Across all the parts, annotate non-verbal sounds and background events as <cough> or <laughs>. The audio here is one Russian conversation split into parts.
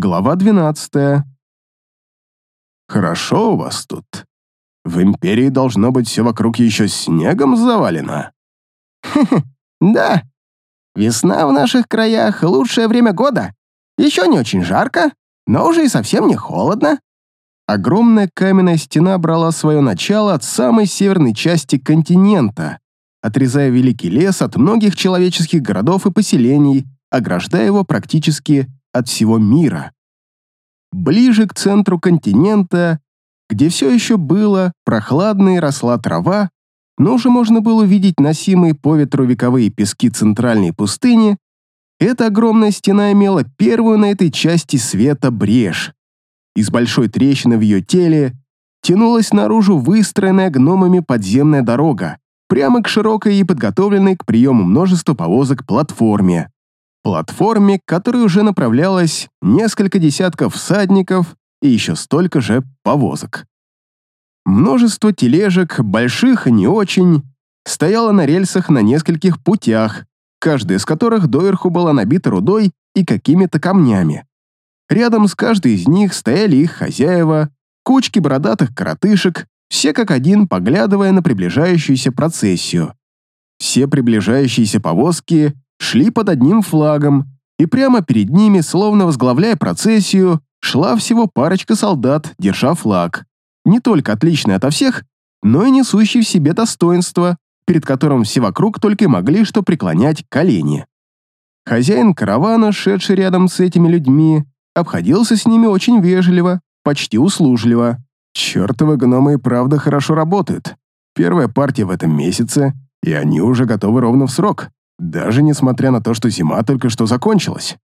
Глава 12. Хорошо у вас тут. В Империи должно быть все вокруг еще снегом завалено. Да. Весна в наших краях — лучшее время года. Еще не очень жарко, но уже и совсем не холодно. Огромная каменная стена брала свое начало от самой северной части континента, отрезая великий лес от многих человеческих городов и поселений, ограждая его практически от всего мира. Ближе к центру континента, где все еще было прохладно и росла трава, но уже можно было увидеть носимые по ветру вековые пески центральной пустыни, эта огромная стена имела первую на этой части света брешь. Из большой трещины в ее теле тянулась наружу выстроенная гномами подземная дорога, прямо к широкой и подготовленной к приему множества повозок платформе платформе, к которой уже направлялось несколько десятков всадников и еще столько же повозок. Множество тележек, больших и не очень, стояло на рельсах на нескольких путях, каждая из которых доверху была набита рудой и какими-то камнями. Рядом с каждой из них стояли их хозяева, кучки бородатых коротышек, все как один поглядывая на приближающуюся процессию. Все приближающиеся повозки шли под одним флагом, и прямо перед ними, словно возглавляя процессию, шла всего парочка солдат, держа флаг. Не только отличный ото всех, но и несущий в себе достоинство, перед которым все вокруг только могли что преклонять колени. Хозяин каравана, шедший рядом с этими людьми, обходился с ними очень вежливо, почти услужливо. Чертовы гномы и правда хорошо работают. Первая партия в этом месяце, и они уже готовы ровно в срок. Даже несмотря на то, что зима только что закончилась.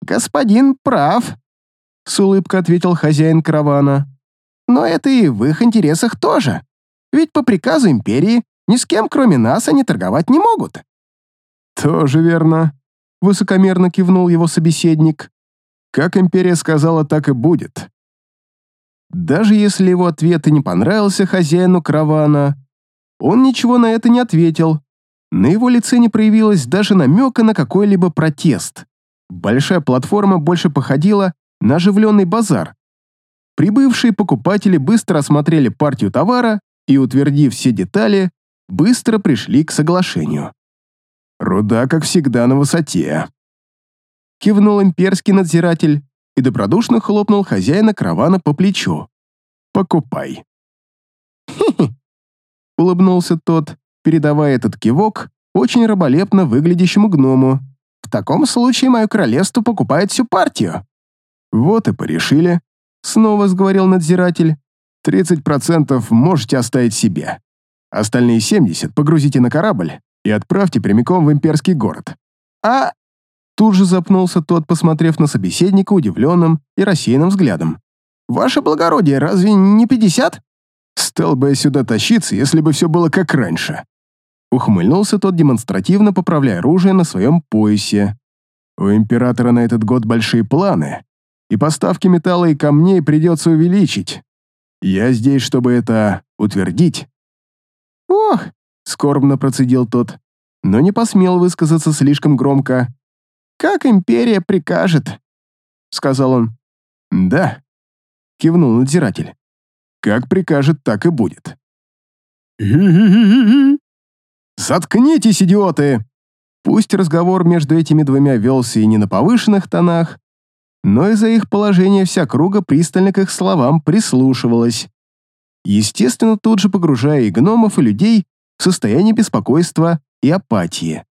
«Господин прав», — с улыбкой ответил хозяин каравана. «Но это и в их интересах тоже. Ведь по приказу империи ни с кем, кроме нас, они торговать не могут». «Тоже верно», — высокомерно кивнул его собеседник. «Как империя сказала, так и будет». Даже если его ответ и не понравился хозяину каравана, он ничего на это не ответил, на его лице не проявилось даже намека на какой-либо протест. Большая платформа больше походила на оживленный базар. Прибывшие покупатели быстро осмотрели партию товара и, утвердив все детали, быстро пришли к соглашению. «Руда, как всегда, на высоте», — кивнул имперский надзиратель и добродушно хлопнул хозяина каравана по плечу. «Покупай». «Хе-хе», — улыбнулся тот передавая этот кивок очень раболепно выглядящему гному. «В таком случае мое королевство покупает всю партию». «Вот и порешили», — снова сговорил надзиратель. «Тридцать процентов можете оставить себе. Остальные семьдесят погрузите на корабль и отправьте прямиком в имперский город». «А...» Тут же запнулся тот, посмотрев на собеседника удивленным и рассеянным взглядом. «Ваше благородие, разве не пятьдесят?» «Стал бы я сюда тащиться, если бы все было как раньше», Ухмыльнулся тот, демонстративно поправляя оружие на своем поясе. У императора на этот год большие планы, и поставки металла и камней придется увеличить. Я здесь, чтобы это утвердить. «Ох!» — скорбно процедил тот, но не посмел высказаться слишком громко. «Как империя прикажет», — сказал он. «Да», — кивнул надзиратель. «Как прикажет, так и будет». <laughs> «Заткнитесь, идиоты!» Пусть разговор между этими двумя велся и не на повышенных тонах, но из-за их положения вся круга пристально к их словам прислушивалась. Естественно, тут же погружая и гномов, и людей в состояние беспокойства и апатии.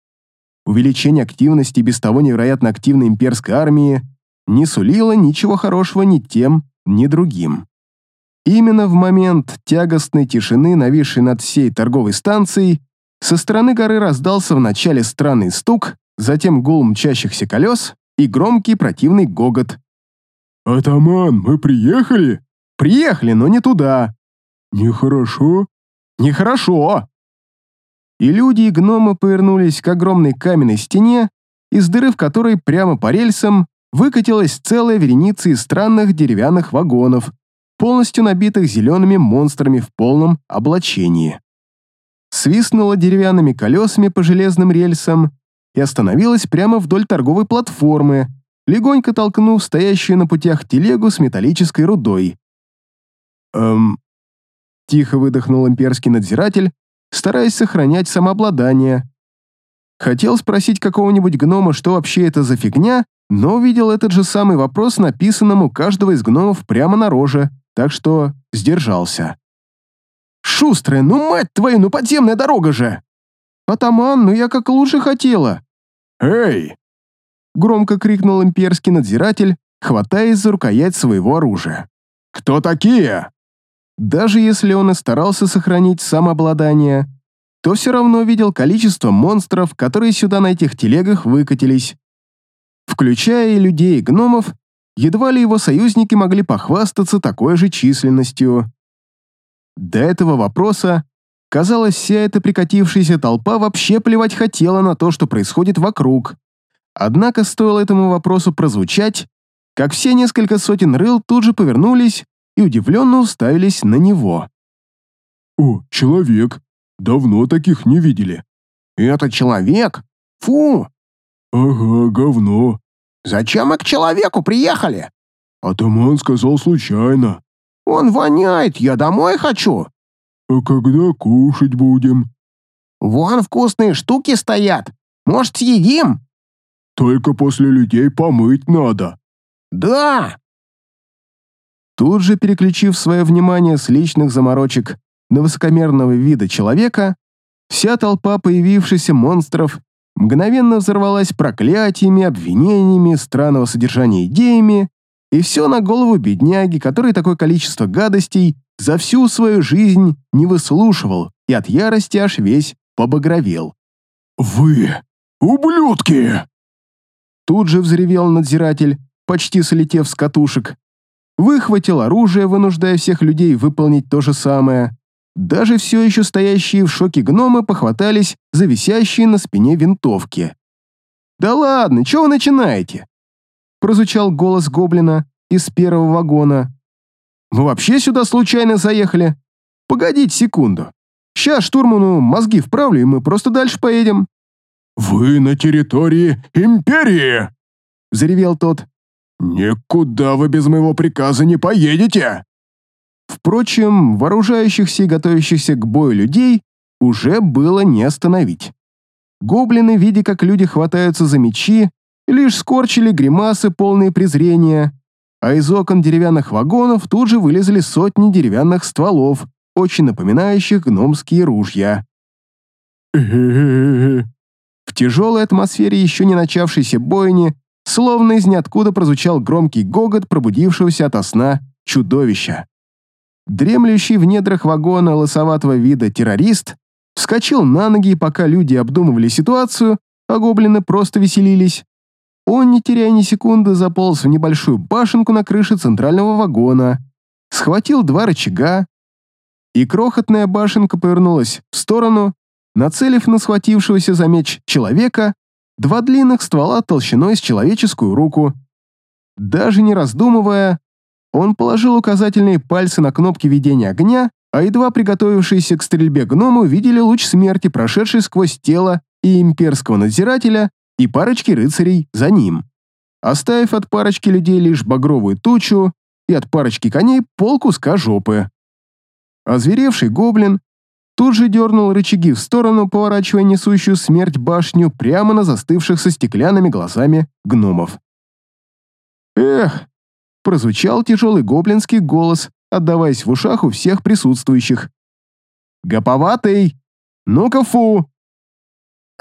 Увеличение активности без того невероятно активной имперской армии не сулило ничего хорошего ни тем, ни другим. Именно в момент тягостной тишины, нависшей над всей торговой станцией, со стороны горы раздался вначале странный стук, затем гул мчащихся колес и громкий противный гогот. «Атаман, мы приехали?» «Приехали, но не туда». «Нехорошо?» «Нехорошо». И люди, и гномы повернулись к огромной каменной стене, из дыры в которой прямо по рельсам выкатилась целая вереница из странных деревянных вагонов, полностью набитых зелеными монстрами в полном облачении свистнула деревянными колесами по железным рельсам и остановилась прямо вдоль торговой платформы, легонько толкнув стоящую на путях телегу с металлической рудой. «Эм...» — тихо выдохнул имперский надзиратель, стараясь сохранять самообладание. Хотел спросить какого-нибудь гнома, что вообще это за фигня, но увидел этот же самый вопрос, написанным у каждого из гномов прямо на роже, так что сдержался. «Шустрая, ну мать твою, ну подземная дорога же!» «Атаман, ну я как лучше хотела!» «Эй!» Громко крикнул имперский надзиратель, хватаясь за рукоять своего оружия. «Кто такие?» Даже если он и старался сохранить самообладание, то все равно видел количество монстров, которые сюда на этих телегах выкатились. Включая и людей, и гномов, едва ли его союзники могли похвастаться такой же численностью. До этого вопроса, казалось, вся эта прикатившаяся толпа вообще плевать хотела на то, что происходит вокруг. Однако стоило этому вопросу прозвучать, как все несколько сотен рыл тут же повернулись и удивленно уставились на него. «О, человек! Давно таких не видели». «Это человек? Фу!» «Ага, говно. Зачем мы к человеку приехали?» Атаман сказал случайно. «Он воняет, я домой хочу». «А когда кушать будем?» «Вон вкусные штуки стоят. Может, съедим?» «Только после людей помыть надо». «Да!» Тут же переключив свое внимание с личных заморочек на высокомерного вида человека, вся толпа появившихся монстров мгновенно взорвалась проклятиями, обвинениями, странного содержания идеями, и все на голову бедняги, который такое количество гадостей за всю свою жизнь не выслушивал и от ярости аж весь побагровел. «Вы, ублюдки!» Тут же взревел надзиратель, почти слетев с катушек. Выхватил оружие, вынуждая всех людей выполнить то же самое. Даже все еще стоящие в шоке гномы похватались за висящие на спине винтовки. «Да ладно, чего вы начинаете?» Прозвучал голос гоблина из первого вагона. «Мы вообще сюда случайно заехали? Погодите секунду. Сейчас штурману мозги вправлю, и мы просто дальше поедем». «Вы на территории Империи!» — заревел тот. «Никуда вы без моего приказа не поедете!» Впрочем, вооружающихся и готовящихся к бою людей уже было не остановить. Гоблины, видя, как люди хватаются за мечи, лишь скорчили гримасы, полные презрения, а из окон деревянных вагонов тут же вылезли сотни деревянных стволов, очень напоминающих гномские ружья. <laughs> В тяжелой атмосфере еще не начавшейся бойни, словно из ниоткуда прозвучал громкий гогот пробудившегося ото сна чудовища. Дремлющий в недрах вагона лысоватого вида террорист вскочил на ноги, пока люди обдумывали ситуацию, а гоблины просто веселились. Он, не теряя ни секунды, заполз в небольшую башенку на крыше центрального вагона, схватил два рычага, и крохотная башенка повернулась в сторону, нацелив на схватившегося за меч человека два длинных ствола толщиной с человеческую руку. Даже не раздумывая, он положил указательные пальцы на кнопки ведения огня, а едва приготовившиеся к стрельбе гномы увидели луч смерти, прошедший сквозь тело и имперского надзирателя, и парочки рыцарей за ним. Оставив от парочки людей лишь багровую тучу и от парочки коней пол куска жопы. Озверевший гоблин тут же дернул рычаги в сторону, поворачивая несущую смерть башню прямо на застывших со стеклянными глазами гномов. «Эх!» — прозвучал тяжелый гоблинский голос, отдаваясь в ушах у всех присутствующих. «Гоповатый! Ну-ка фу!»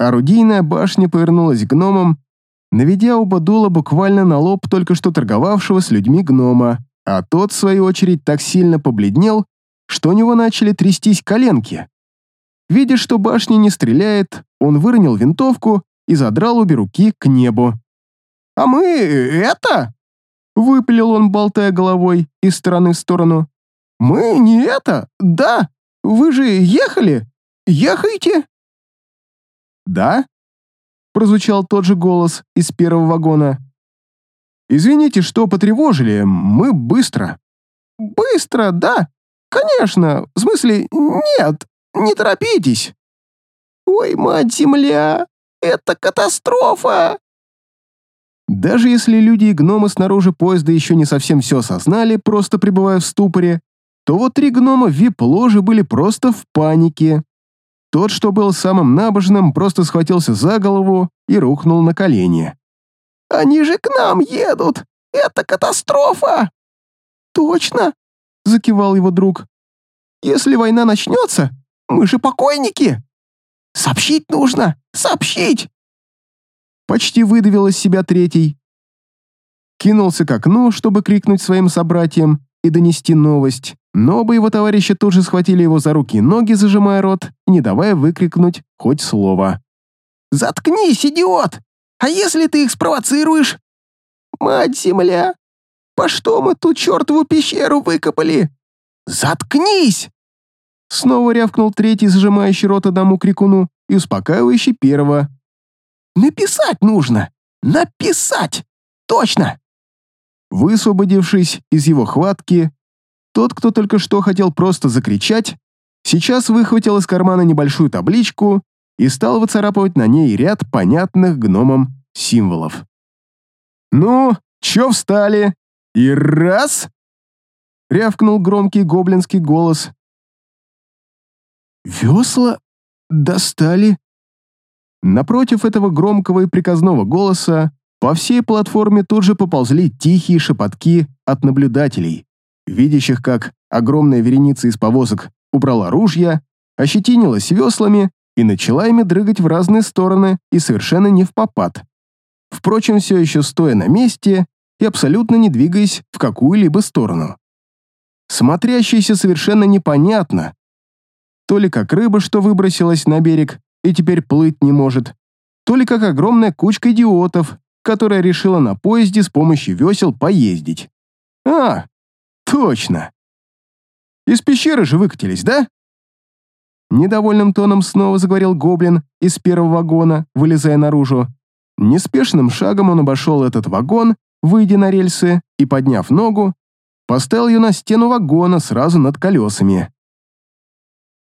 Орудийная башня повернулась к гномам, наведя оба дула буквально на лоб только что торговавшего с людьми гнома, а тот, в свою очередь, так сильно побледнел, что у него начали трястись коленки. Видя, что башня не стреляет, он выронил винтовку и задрал обе руки к небу. «А мы это?» Выпалил он, болтая головой из стороны в сторону. «Мы не это? Да! Вы же ехали? Ехайте!» «Да?» Прозвучал тот же голос из первого вагона. «Извините, что потревожили, мы быстро». «Быстро, да? Конечно, в смысле, нет, не торопитесь. Ой, мать земля, это катастрофа. Даже если люди и гномы снаружи поезда еще не совсем все осознали, просто пребывая в ступоре, то вот три гнома в вип-ложе были просто в панике. Тот, что был самым набожным, просто схватился за голову и рухнул на колени. «Они же к нам едут! Это катастрофа!» «Точно!» — закивал его друг. «Если война начнется, мы же покойники! Сообщить нужно! Сообщить!» Почти выдавил из себя третий. Кинулся к окну, чтобы крикнуть своим собратьям и донести новость, но оба его товарища тут же схватили его за руки и ноги, зажимая рот, не давая выкрикнуть хоть слово. «Заткнись, идиот! А если ты их спровоцируешь?» «Мать-земля! По что мы ту чертову пещеру выкопали?» «Заткнись!» Снова рявкнул третий, зажимающий рот одному крикуну и успокаивающий первого. «Написать нужно! Написать! Точно!» Высвободившись из его хватки, тот, кто только что хотел просто закричать, сейчас выхватил из кармана небольшую табличку и стал выцарапывать на ней ряд понятных гномам символов. «Ну, чё встали? И раз!» — рявкнул громкий гоблинский голос. «Весла достали?» Напротив этого громкого и приказного голоса по всей платформе тут же поползли тихие шепотки от наблюдателей, видящих, как огромная вереница из повозок убрала ружья, ощетинилась веслами и начала ими дрыгать в разные стороны и совершенно не в попад. Впрочем, все еще стоя на месте и абсолютно не двигаясь в какую-либо сторону. Смотрящийся совершенно непонятно. То ли как рыба, что выбросилась на берег и теперь плыть не может, то ли как огромная кучка идиотов, которая решила на поезде с помощью весел поездить. А, точно. Из пещеры же выкатились, да? Недовольным тоном снова заговорил гоблин из первого вагона, вылезая наружу. Неспешным шагом он обошел этот вагон, выйдя на рельсы и, подняв ногу, поставил ее на стену вагона сразу над колесами.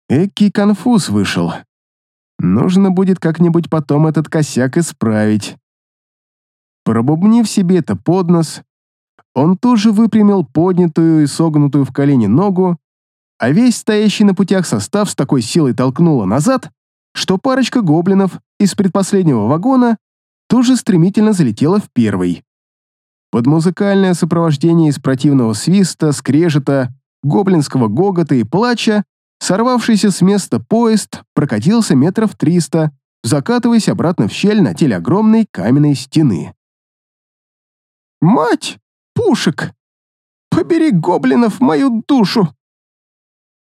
Экий конфуз вышел. Нужно будет как-нибудь потом этот косяк исправить. Пробубнив себе это под нос, он тут же выпрямил поднятую и согнутую в колени ногу, а весь стоящий на путях состав с такой силой толкнуло назад, что парочка гоблинов из предпоследнего вагона тут же стремительно залетела в первый. Под музыкальное сопровождение из противного свиста, скрежета, гоблинского гогота и плача, сорвавшийся с места поезд прокатился метров триста, закатываясь обратно в щель на теле огромной каменной стены. «Мать! Пушек! Побери гоблинов мою душу!»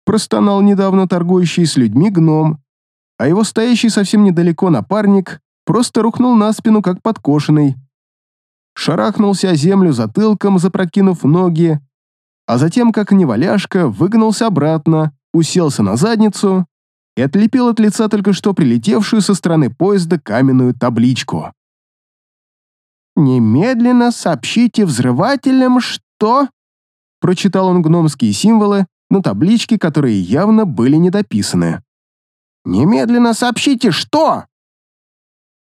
Простонал недавно торгующий с людьми гном, а его стоящий совсем недалеко напарник просто рухнул на спину, как подкошенный. Шарахнулся о землю затылком, запрокинув ноги, а затем, как неваляшка, выгнулся обратно, уселся на задницу и отлепил от лица только что прилетевшую со стороны поезда каменную табличку. «Немедленно сообщите взрывателям, что...» Прочитал он гномские символы на табличке, которые явно были недописаны. «Немедленно сообщите, что...»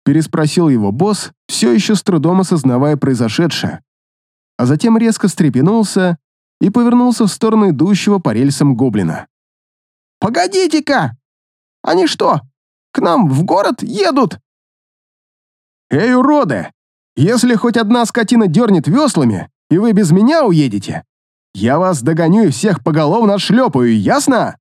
Переспросил его босс, все еще с трудом осознавая произошедшее. А затем резко встрепенулся и повернулся в сторону идущего по рельсам гоблина. «Погодите-ка! Они что, к нам в город едут?» «Эй, уроды! Если хоть одна скотина дернет веслами, и вы без меня уедете, я вас догоню и всех поголовно отшлепаю, ясно?»